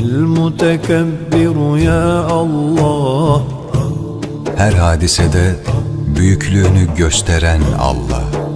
المتكبر يا الله Her hadisede büyüklüğünü gösteren Allah.